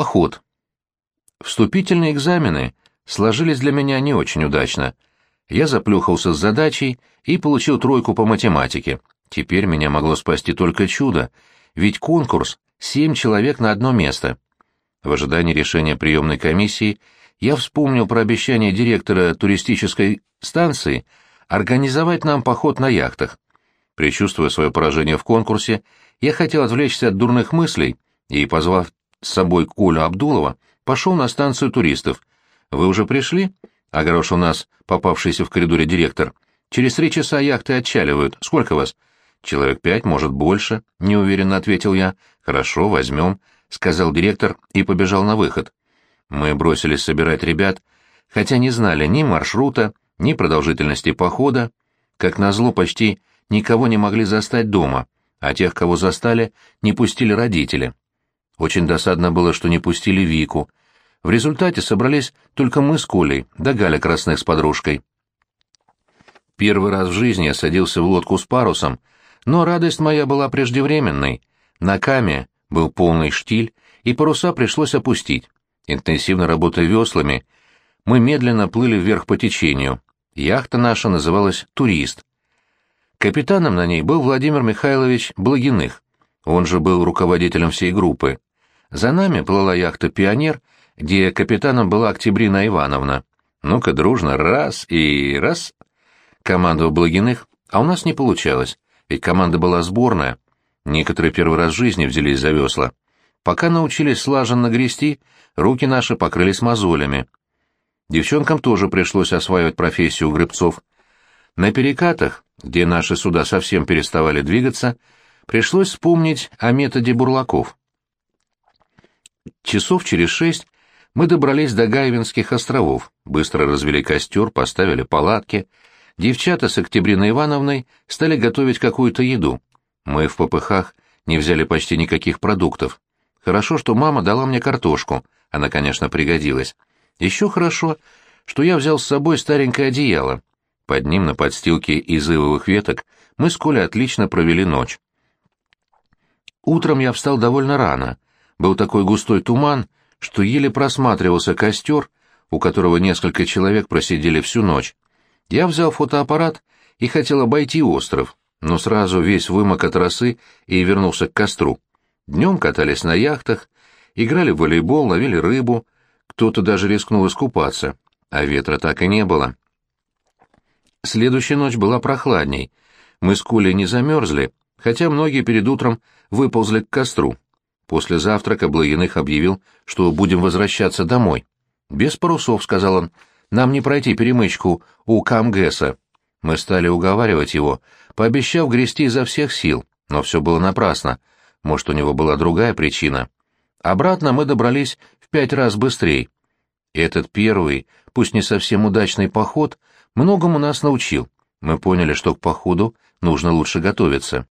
Поход. Вступительные экзамены сложились для меня не очень удачно. Я заплюхался с задачей и получил тройку по математике. Теперь меня могло спасти только чудо, ведь конкурс — семь человек на одно место. В ожидании решения приемной комиссии я вспомнил про обещание директора туристической станции организовать нам поход на яхтах. Причувствуя свое поражение в конкурсе, я хотел отвлечься от дурных мыслей и, позвав с собой Колю Абдулова, пошел на станцию туристов. «Вы уже пришли?» — огорошил нас попавшийся в коридоре директор. «Через три часа яхты отчаливают. Сколько вас?» «Человек пять, может, больше», — неуверенно ответил я. «Хорошо, возьмем», — сказал директор и побежал на выход. Мы бросились собирать ребят, хотя не знали ни маршрута, ни продолжительности похода. Как назло, почти никого не могли застать дома, а тех, кого застали, не пустили родители. Очень досадно было, что не пустили Вику. В результате собрались только мы с Колей, да Галя Красных с подружкой. Первый раз в жизни я садился в лодку с парусом, но радость моя была преждевременной. На каме был полный штиль, и паруса пришлось опустить. Интенсивно работая веслами, мы медленно плыли вверх по течению. Яхта наша называлась «Турист». Капитаном на ней был Владимир Михайлович Благиных, он же был руководителем всей группы. За нами плыла яхта «Пионер», где капитаном была Октябрина Ивановна. Ну-ка, дружно, раз и раз. Командовал Благиных, а у нас не получалось, ведь команда была сборная. Некоторые первый раз в жизни взялись за весла. Пока научились слаженно грести, руки наши покрылись мозолями. Девчонкам тоже пришлось осваивать профессию гребцов. На перекатах, где наши суда совсем переставали двигаться, пришлось вспомнить о методе бурлаков. Часов через шесть мы добрались до Гайвинских островов, быстро развели костер, поставили палатки. Девчата с Октябриной Ивановной стали готовить какую-то еду. Мы в попыхах не взяли почти никаких продуктов. Хорошо, что мама дала мне картошку, она, конечно, пригодилась. Еще хорошо, что я взял с собой старенькое одеяло. Под ним на подстилке из ивовых веток мы с Колей отлично провели ночь. Утром я встал довольно рано — был такой густой туман, что еле просматривался костер, у которого несколько человек просидели всю ночь. Я взял фотоаппарат и хотел обойти остров, но сразу весь вымок от росы и вернулся к костру. Днем катались на яхтах, играли в волейбол, ловили рыбу, кто-то даже рискнул искупаться, а ветра так и не было. Следующая ночь была прохладней. Мы с Колей не замерзли, хотя многие перед утром выползли к костру. После завтрака Благиных объявил, что будем возвращаться домой. «Без парусов», — сказал он, — «нам не пройти перемычку у Камгэса». Мы стали уговаривать его, пообещав грести изо всех сил, но все было напрасно. Может, у него была другая причина. Обратно мы добрались в пять раз быстрее. Этот первый, пусть не совсем удачный поход, многому нас научил. Мы поняли, что к походу нужно лучше готовиться.